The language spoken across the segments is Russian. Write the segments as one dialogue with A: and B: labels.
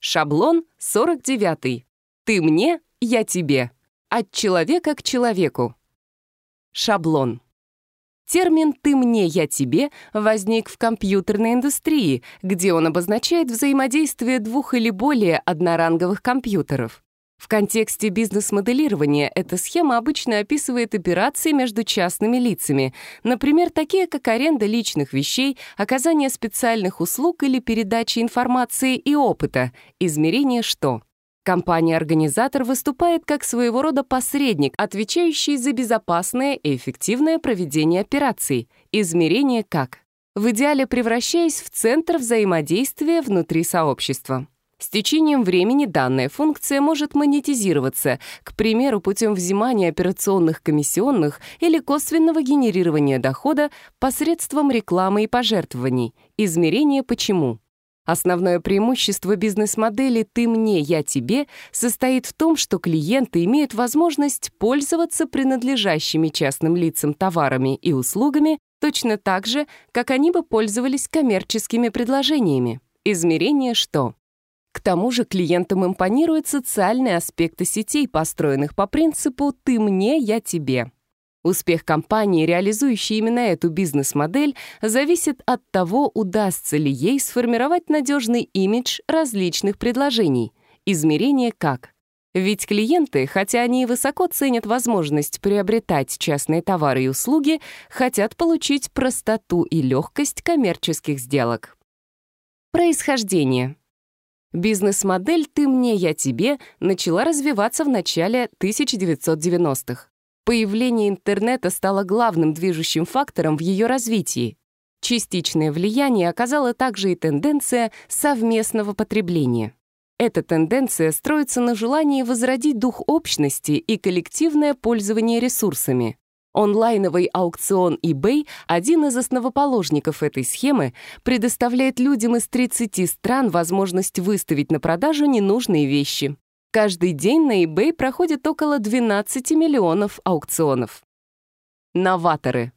A: Шаблон 49. Ты мне, я тебе. От человека к человеку. Шаблон. Термин «ты мне, я тебе» возник в компьютерной индустрии, где он обозначает взаимодействие двух или более одноранговых компьютеров. В контексте бизнес-моделирования эта схема обычно описывает операции между частными лицами, например, такие как аренда личных вещей, оказание специальных услуг или передача информации и опыта, измерение «что». Компания-организатор выступает как своего рода посредник, отвечающий за безопасное и эффективное проведение операций, измерение «как», в идеале превращаясь в центр взаимодействия внутри сообщества. С течением времени данная функция может монетизироваться, к примеру, путем взимания операционных комиссионных или косвенного генерирования дохода посредством рекламы и пожертвований. Измерение «почему». Основное преимущество бизнес-модели «ты мне, я тебе» состоит в том, что клиенты имеют возможность пользоваться принадлежащими частным лицам товарами и услугами точно так же, как они бы пользовались коммерческими предложениями. Измерение «что». К тому же клиентам импонируют социальные аспекты сетей, построенных по принципу «ты мне, я тебе». Успех компании, реализующей именно эту бизнес-модель, зависит от того, удастся ли ей сформировать надежный имидж различных предложений. Измерение как? Ведь клиенты, хотя они и высоко ценят возможность приобретать частные товары и услуги, хотят получить простоту и легкость коммерческих сделок. Происхождение. Бизнес-модель «ты мне, я тебе» начала развиваться в начале 1990-х. Появление интернета стало главным движущим фактором в ее развитии. Частичное влияние оказала также и тенденция совместного потребления. Эта тенденция строится на желании возродить дух общности и коллективное пользование ресурсами. Онлайновый аукцион eBay, один из основоположников этой схемы, предоставляет людям из 30 стран возможность выставить на продажу ненужные вещи. Каждый день на eBay проходит около 12 миллионов аукционов. Новаторы.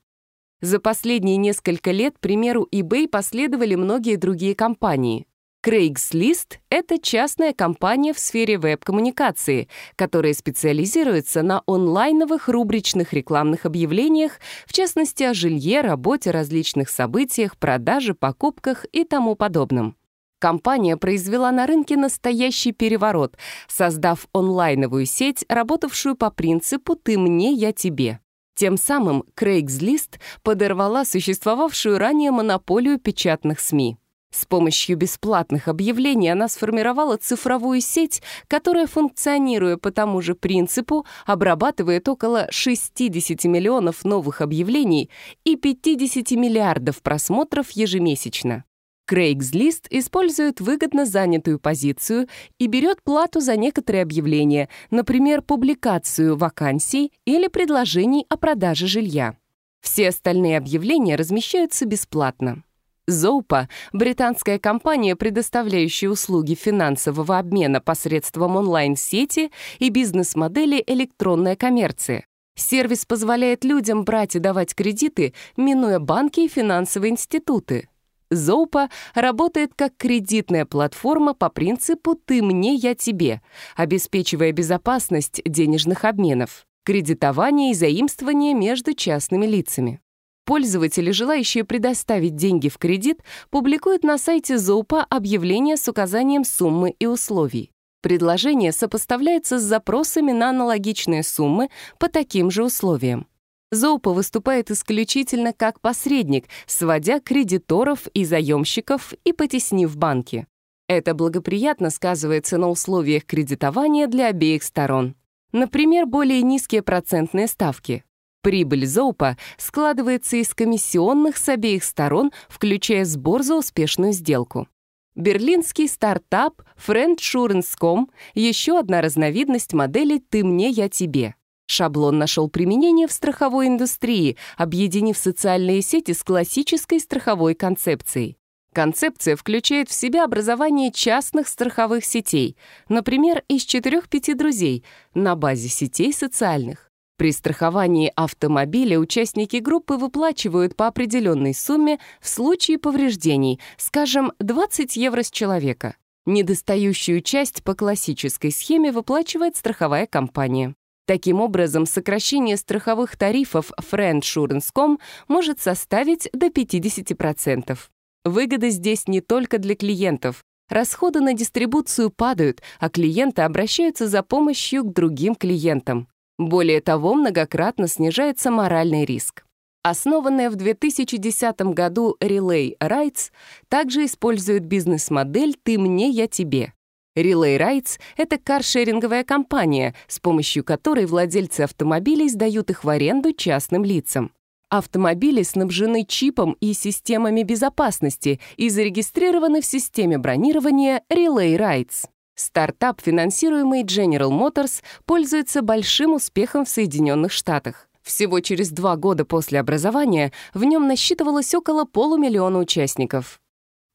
A: За последние несколько лет примеру eBay последовали многие другие компании. Craigslist — это частная компания в сфере веб-коммуникации, которая специализируется на онлайновых рубричных рекламных объявлениях, в частности, о жилье, работе, различных событиях, продаже, покупках и тому подобном. Компания произвела на рынке настоящий переворот, создав онлайновую сеть, работавшую по принципу «ты мне, я тебе». Тем самым Craigslist подорвала существовавшую ранее монополию печатных СМИ. С помощью бесплатных объявлений она сформировала цифровую сеть, которая, функционируя по тому же принципу, обрабатывает около 60 миллионов новых объявлений и 50 миллиардов просмотров ежемесячно. Craigslist использует выгодно занятую позицию и берет плату за некоторые объявления, например, публикацию вакансий или предложений о продаже жилья. Все остальные объявления размещаются бесплатно. Зоупа — британская компания, предоставляющая услуги финансового обмена посредством онлайн-сети и бизнес-модели электронной коммерции. Сервис позволяет людям брать и давать кредиты, минуя банки и финансовые институты. Зоупа работает как кредитная платформа по принципу «ты мне, я тебе», обеспечивая безопасность денежных обменов, кредитование и заимствование между частными лицами. Пользователи, желающие предоставить деньги в кредит, публикуют на сайте ЗОУПа объявление с указанием суммы и условий. Предложение сопоставляется с запросами на аналогичные суммы по таким же условиям. ЗОУПа выступает исключительно как посредник, сводя кредиторов и заемщиков и потеснив банки. Это благоприятно сказывается на условиях кредитования для обеих сторон. Например, более низкие процентные ставки, Прибыль ЗОУПа складывается из комиссионных с обеих сторон, включая сбор за успешную сделку. Берлинский стартап Friendsurance.com — еще одна разновидность модели «ты мне, я тебе». Шаблон нашел применение в страховой индустрии, объединив социальные сети с классической страховой концепцией. Концепция включает в себя образование частных страховых сетей, например, из 4-5 друзей на базе сетей социальных. При страховании автомобиля участники группы выплачивают по определенной сумме в случае повреждений, скажем, 20 евро с человека. Недостающую часть по классической схеме выплачивает страховая компания. Таким образом, сокращение страховых тарифов Friendsurance.com может составить до 50%. Выгода здесь не только для клиентов. Расходы на дистрибуцию падают, а клиенты обращаются за помощью к другим клиентам. Более того, многократно снижается моральный риск. Основанная в 2010 году Relay Rights также использует бизнес-модель «ты мне, я тебе». Relay Rights — это каршеринговая компания, с помощью которой владельцы автомобилей сдают их в аренду частным лицам. Автомобили снабжены чипом и системами безопасности и зарегистрированы в системе бронирования Relay Rights. Стартап, финансируемый General Motors, пользуется большим успехом в Соединенных Штатах. Всего через два года после образования в нем насчитывалось около полумиллиона участников.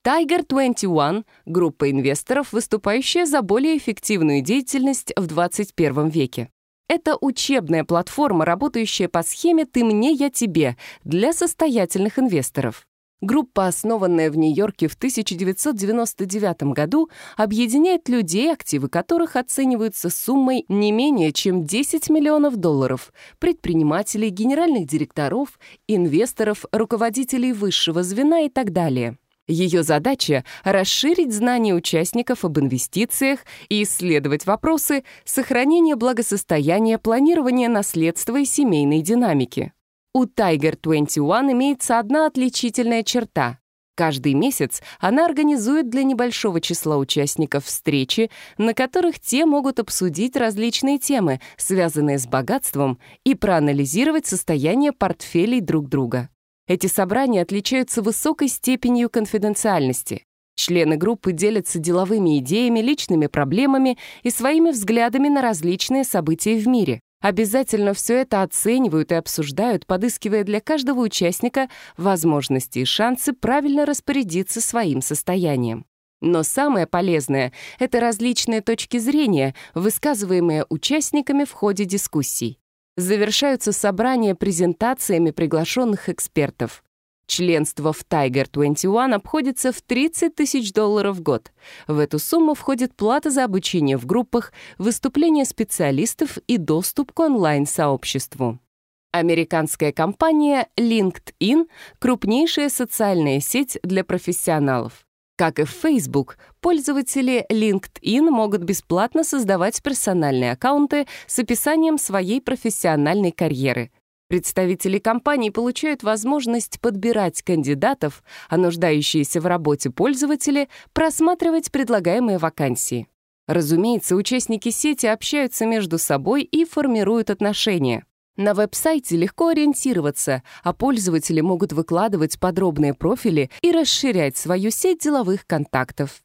A: Tiger 21 — группа инвесторов, выступающая за более эффективную деятельность в 21 веке. Это учебная платформа, работающая по схеме «ты мне, я тебе» для состоятельных инвесторов. Группа, основанная в Нью-Йорке в 1999 году, объединяет людей, активы которых оцениваются суммой не менее чем 10 миллионов долларов, предпринимателей, генеральных директоров, инвесторов, руководителей высшего звена и так далее. Ее задача — расширить знания участников об инвестициях и исследовать вопросы сохранения благосостояния, планирования наследства и семейной динамики. У Tiger 21 имеется одна отличительная черта. Каждый месяц она организует для небольшого числа участников встречи, на которых те могут обсудить различные темы, связанные с богатством, и проанализировать состояние портфелей друг друга. Эти собрания отличаются высокой степенью конфиденциальности. Члены группы делятся деловыми идеями, личными проблемами и своими взглядами на различные события в мире. Обязательно все это оценивают и обсуждают, подыскивая для каждого участника возможности и шансы правильно распорядиться своим состоянием. Но самое полезное — это различные точки зрения, высказываемые участниками в ходе дискуссий. Завершаются собрания презентациями приглашенных экспертов. Членство в Tiger 21 обходится в 30 тысяч долларов в год. В эту сумму входит плата за обучение в группах, выступления специалистов и доступ к онлайн-сообществу. Американская компания LinkedIn — крупнейшая социальная сеть для профессионалов. Как и в Facebook, пользователи LinkedIn могут бесплатно создавать персональные аккаунты с описанием своей профессиональной карьеры. Представители компаний получают возможность подбирать кандидатов, а нуждающиеся в работе пользователи просматривать предлагаемые вакансии. Разумеется, участники сети общаются между собой и формируют отношения. На веб-сайте легко ориентироваться, а пользователи могут выкладывать подробные профили и расширять свою сеть деловых контактов.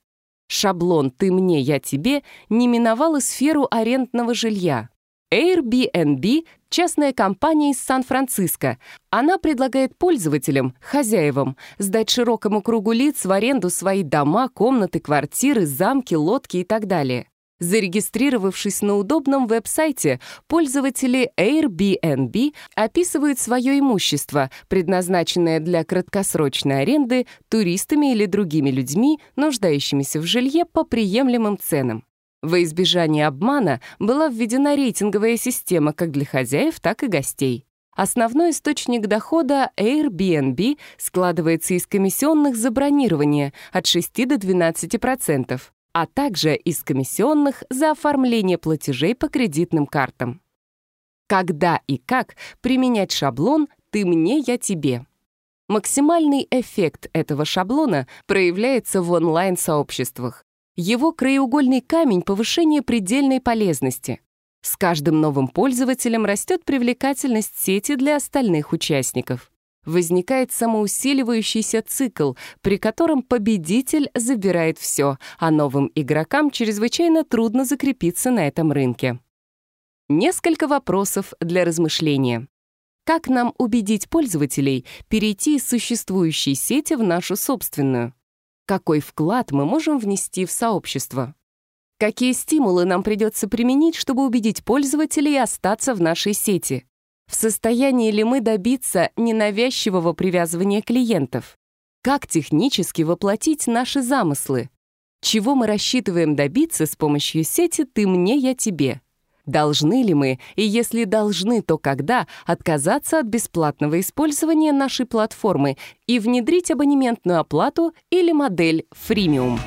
A: Шаблон «ты мне, я тебе» не миновала сферу арендного жилья. Airbnb – частная компания из Сан-Франциско. Она предлагает пользователям, хозяевам, сдать широкому кругу лиц в аренду свои дома, комнаты, квартиры, замки, лодки и так далее. Зарегистрировавшись на удобном веб-сайте, пользователи Airbnb описывают свое имущество, предназначенное для краткосрочной аренды туристами или другими людьми, нуждающимися в жилье по приемлемым ценам. Во избежание обмана была введена рейтинговая система как для хозяев, так и гостей. Основной источник дохода Airbnb складывается из комиссионных за бронирование от 6 до 12%, а также из комиссионных за оформление платежей по кредитным картам. Когда и как применять шаблон «ты мне, я тебе». Максимальный эффект этого шаблона проявляется в онлайн-сообществах его краеугольный камень повышение предельной полезности. С каждым новым пользователем растет привлекательность сети для остальных участников. Возникает самоусиливающийся цикл, при котором победитель забирает все, а новым игрокам чрезвычайно трудно закрепиться на этом рынке. Несколько вопросов для размышления. Как нам убедить пользователей перейти из существующей сети в нашу собственную? какой вклад мы можем внести в сообщество. Какие стимулы нам придется применить, чтобы убедить пользователей остаться в нашей сети? В состоянии ли мы добиться ненавязчивого привязывания клиентов? Как технически воплотить наши замыслы? Чего мы рассчитываем добиться с помощью сети «ты мне, я тебе»? Должны ли мы, и если должны, то когда, отказаться от бесплатного использования нашей платформы и внедрить абонементную оплату или модель «Фримиум»?